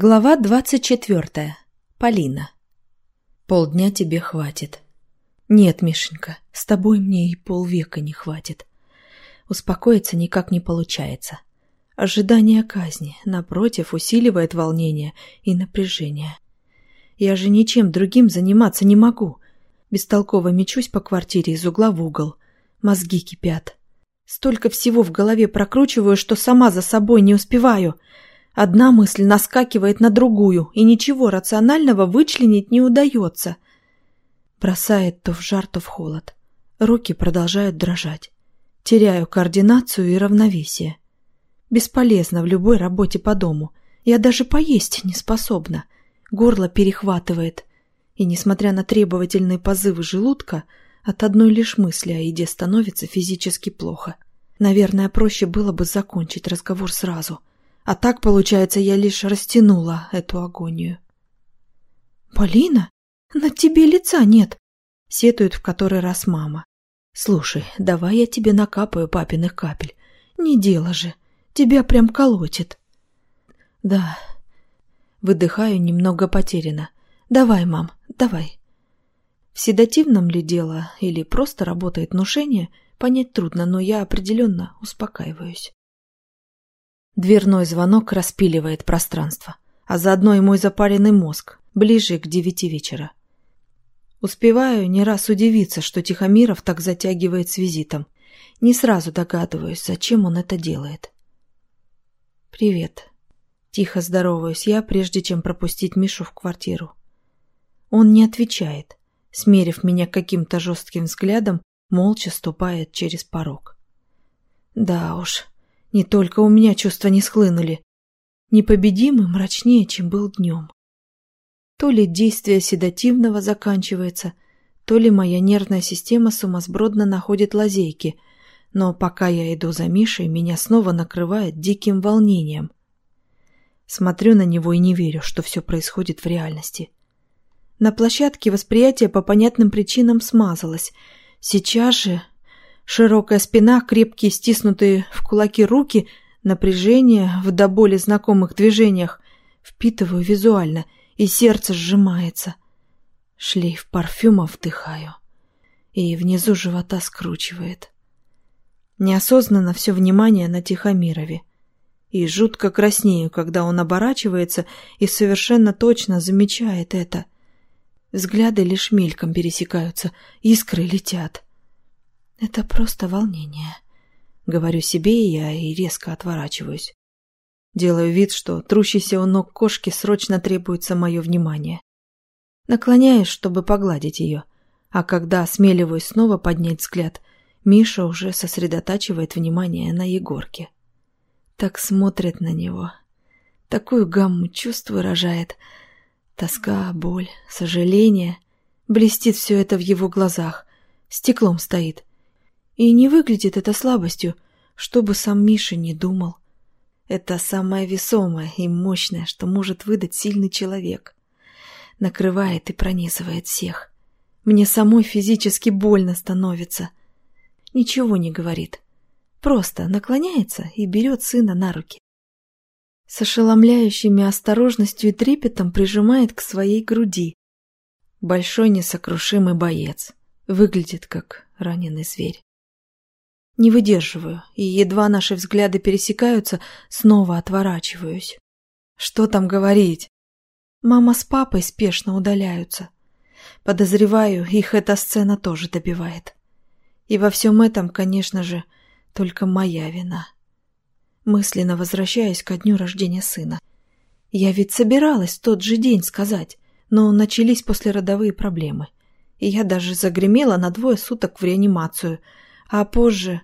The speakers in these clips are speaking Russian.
Глава двадцать четвертая. Полина. Полдня тебе хватит. Нет, Мишенька, с тобой мне и полвека не хватит. Успокоиться никак не получается. Ожидание казни, напротив, усиливает волнение и напряжение. Я же ничем другим заниматься не могу. Бестолково мечусь по квартире из угла в угол. Мозги кипят. Столько всего в голове прокручиваю, что сама за собой не успеваю — Одна мысль наскакивает на другую, и ничего рационального вычленить не удается. Бросает то в жар, то в холод. Руки продолжают дрожать. Теряю координацию и равновесие. Бесполезно в любой работе по дому. Я даже поесть не способна. Горло перехватывает. И, несмотря на требовательные позывы желудка, от одной лишь мысли о еде становится физически плохо. Наверное, проще было бы закончить разговор сразу — а так, получается, я лишь растянула эту агонию. «Полина, на тебе лица нет!» — сетует в который раз мама. «Слушай, давай я тебе накапаю папиных капель. Не дело же, тебя прям колотит». «Да». Выдыхаю немного потеряно. «Давай, мам, давай». В седативном ли дело или просто работает внушение, понять трудно, но я определенно успокаиваюсь. Дверной звонок распиливает пространство, а заодно и мой запаренный мозг, ближе к девяти вечера. Успеваю не раз удивиться, что Тихомиров так затягивает с визитом. Не сразу догадываюсь, зачем он это делает. «Привет». Тихо здороваюсь я, прежде чем пропустить Мишу в квартиру. Он не отвечает, смерив меня каким-то жестким взглядом, молча ступает через порог. Да уж, не только у меня чувства не схлынули. Непобедимый мрачнее, чем был днем. То ли действие седативного заканчивается, то ли моя нервная система сумасбродно находит лазейки, но пока я иду за Мишей, меня снова накрывает диким волнением. Смотрю на него и не верю, что все происходит в реальности. На площадке восприятие по понятным причинам смазалось. Сейчас же Широкая спина, крепкие стиснутые в кулаки руки, напряжение в до боли знакомых движениях. Впитываю визуально, и сердце сжимается. Шлейф парфюма вдыхаю. И внизу живота скручивает. Неосознанно все внимание на Тихомирове. И жутко краснею, когда он оборачивается и совершенно точно замечает это. Взгляды лишь мельком пересекаются, искры летят. Это просто волнение. Говорю себе я и резко отворачиваюсь. Делаю вид, что трущейся у ног кошки срочно требуется мое внимание. Наклоняюсь, чтобы погладить ее, а когда осмеливаюсь снова поднять взгляд, Миша уже сосредотачивает внимание на Егорке. Так смотрит на него. Такую гамму чувств выражает. Тоска, боль, сожаление. Блестит все это в его глазах. Стеклом стоит. И не выглядит это слабостью, что бы сам Миша не думал. Это самое весомое и мощное, что может выдать сильный человек. Накрывает и пронизывает всех. Мне самой физически больно становится. Ничего не говорит. Просто наклоняется и берет сына на руки. С ошеломляющими осторожностью и трепетом прижимает к своей груди. Большой несокрушимый боец. Выглядит как раненый зверь. Не выдерживаю, и едва наши взгляды пересекаются, снова отворачиваюсь. Что там говорить? Мама с папой спешно удаляются. Подозреваю, их эта сцена тоже добивает. И во всем этом, конечно же, только моя вина. Мысленно возвращаюсь ко дню рождения сына. Я ведь собиралась в тот же день сказать, но начались послеродовые проблемы. И я даже загремела на двое суток в реанимацию, а позже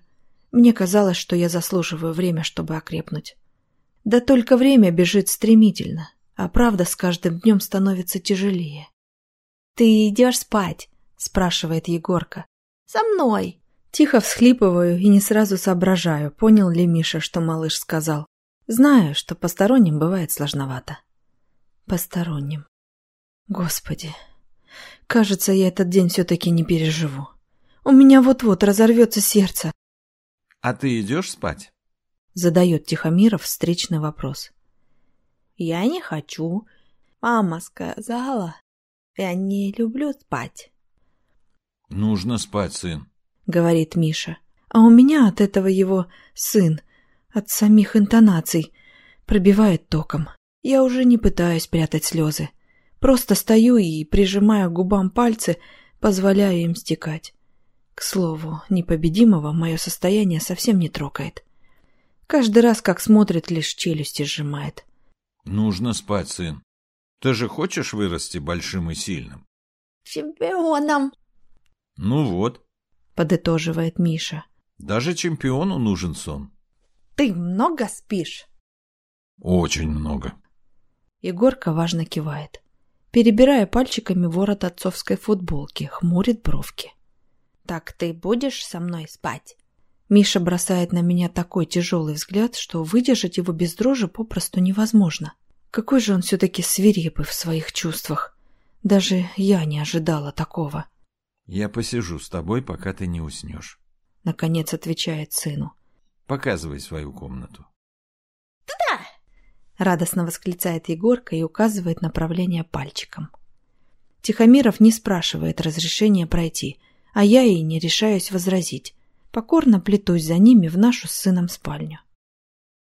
мне казалось, что я заслуживаю время, чтобы окрепнуть. Да только время бежит стремительно, а правда с каждым днем становится тяжелее. «Ты идешь спать?» – спрашивает Егорка. «За мной!» Тихо всхлипываю и не сразу соображаю, понял ли Миша, что малыш сказал. Знаю, что посторонним бывает сложновато. Посторонним. Господи, кажется, я этот день все-таки не переживу. У меня вот-вот разорвется сердце, «А ты идешь спать?» Задает Тихомиров встречный вопрос. я не хочу. Мама сказала, я не люблю спать. Нужно спать, сын, говорит Миша. А у меня от этого его сын, от самих интонаций, пробивает током. Я уже не пытаюсь прятать слезы. Просто стою и, прижимая к губам пальцы, позволяю им стекать. К слову, непобедимого мое состояние совсем не трогает. Каждый раз, как смотрит, лишь челюсти сжимает. Нужно спать, сын. Ты же хочешь вырасти большим и сильным? Чемпионом. Ну вот. Подытоживает Миша. Даже чемпиону нужен сон. Ты много спишь? Очень много. Егорка важно кивает. Перебирая пальчиками ворот отцовской футболки, хмурит бровки. «Так ты будешь со мной спать?» Миша бросает на меня такой тяжелый взгляд, что выдержать его без дрожи попросту невозможно. Какой же он все-таки свирепый в своих чувствах. Даже я не ожидала такого. «Я посижу с тобой, пока ты не уснешь», — наконец отвечает сыну. «Показывай свою комнату». «Туда!» — радостно восклицает Егорка и указывает направление пальчиком. Тихомиров не спрашивает разрешения пройти, а я и не решаюсь возразить. Покорно плетусь за ними в нашу с сыном спальню.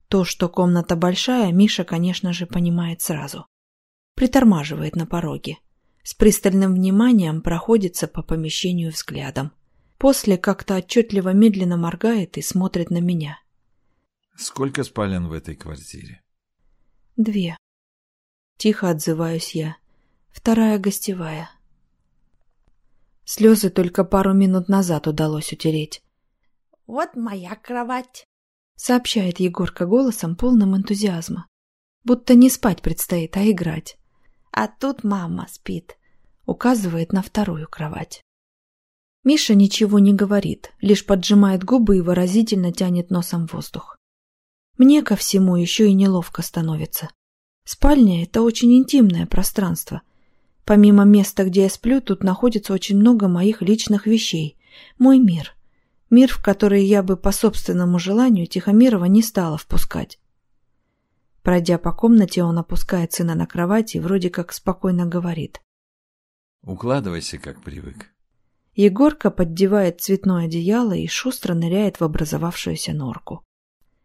То, что комната большая, Миша, конечно же, понимает сразу. Притормаживает на пороге. С пристальным вниманием проходится по помещению взглядом. После как-то отчетливо медленно моргает и смотрит на меня. «Сколько спален в этой квартире?» «Две». Тихо отзываюсь я. Вторая гостевая. Слезы только пару минут назад удалось утереть. «Вот моя кровать», — сообщает Егорка голосом, полным энтузиазма. Будто не спать предстоит, а играть. «А тут мама спит», — указывает на вторую кровать. Миша ничего не говорит, лишь поджимает губы и выразительно тянет носом воздух. Мне ко всему еще и неловко становится. Спальня — это очень интимное пространство. Помимо места, где я сплю, тут находится очень много моих личных вещей. Мой мир. Мир, в который я бы по собственному желанию Тихомирова не стала впускать. Пройдя по комнате, он опускает сына на кровать и вроде как спокойно говорит. «Укладывайся, как привык». Егорка поддевает цветное одеяло и шустро ныряет в образовавшуюся норку.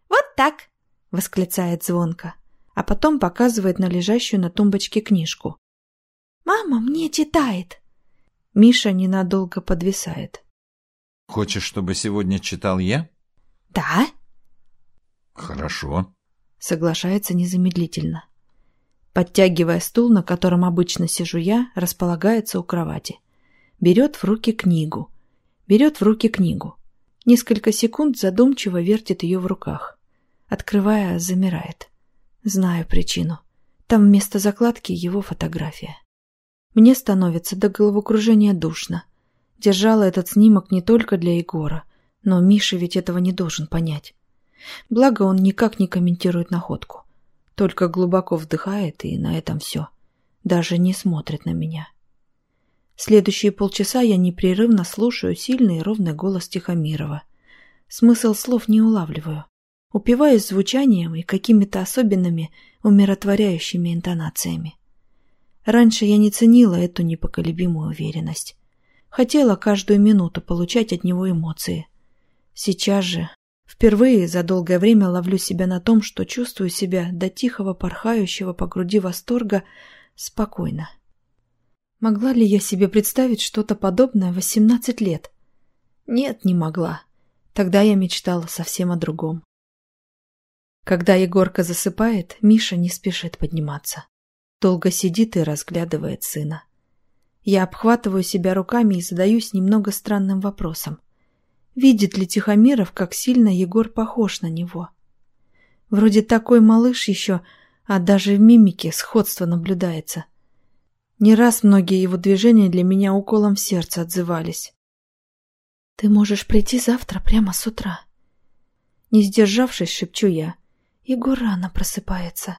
«Вот так!» — восклицает звонко, а потом показывает на лежащую на тумбочке книжку. «Мама мне читает!» Миша ненадолго подвисает. Хочешь, чтобы сегодня читал я? Да. Хорошо. Соглашается незамедлительно. Подтягивая стул, на котором обычно сижу я, располагается у кровати. Берет в руки книгу. Берет в руки книгу. Несколько секунд задумчиво вертит ее в руках. Открывая, замирает. Знаю причину. Там вместо закладки его фотография. Мне становится до головокружения душно. Держала этот снимок не только для Егора, но Миша ведь этого не должен понять. Благо он никак не комментирует находку. Только глубоко вдыхает, и на этом все. Даже не смотрит на меня. Следующие полчаса я непрерывно слушаю сильный и ровный голос Тихомирова. Смысл слов не улавливаю. Упиваюсь звучанием и какими-то особенными, умиротворяющими интонациями. Раньше я не ценила эту непоколебимую уверенность. Хотела каждую минуту получать от него эмоции. Сейчас же, впервые за долгое время ловлю себя на том, что чувствую себя до тихого порхающего по груди восторга спокойно. Могла ли я себе представить что-то подобное в 18 лет? Нет, не могла. Тогда я мечтала совсем о другом. Когда Егорка засыпает, Миша не спешит подниматься. Долго сидит и разглядывает сына. Я обхватываю себя руками и задаюсь немного странным вопросом. Видит ли Тихомиров, как сильно Егор похож на него? Вроде такой малыш еще, а даже в мимике сходство наблюдается. Не раз многие его движения для меня уколом в сердце отзывались. «Ты можешь прийти завтра прямо с утра». Не сдержавшись, шепчу я. Егор рано просыпается.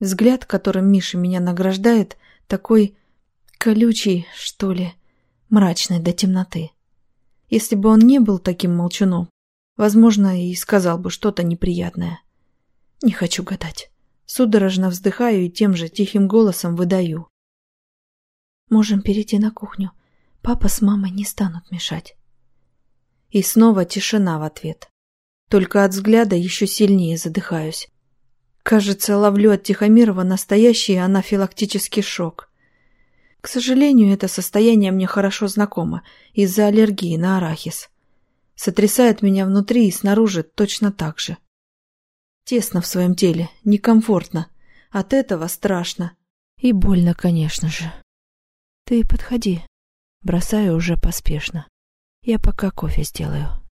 Взгляд, которым Миша меня награждает, такой Колючий, что ли, мрачный до темноты. Если бы он не был таким молчуном, возможно, и сказал бы что-то неприятное. Не хочу гадать. Судорожно вздыхаю и тем же тихим голосом выдаю. Можем перейти на кухню. Папа с мамой не станут мешать. И снова тишина в ответ. Только от взгляда еще сильнее задыхаюсь. Кажется, ловлю от Тихомирова настоящий анафилактический шок. К сожалению, это состояние мне хорошо знакомо из-за аллергии на арахис. Сотрясает меня внутри и снаружи точно так же. Тесно в своем теле, некомфортно. От этого страшно. И больно, конечно же. Ты подходи. Бросаю уже поспешно. Я пока кофе сделаю.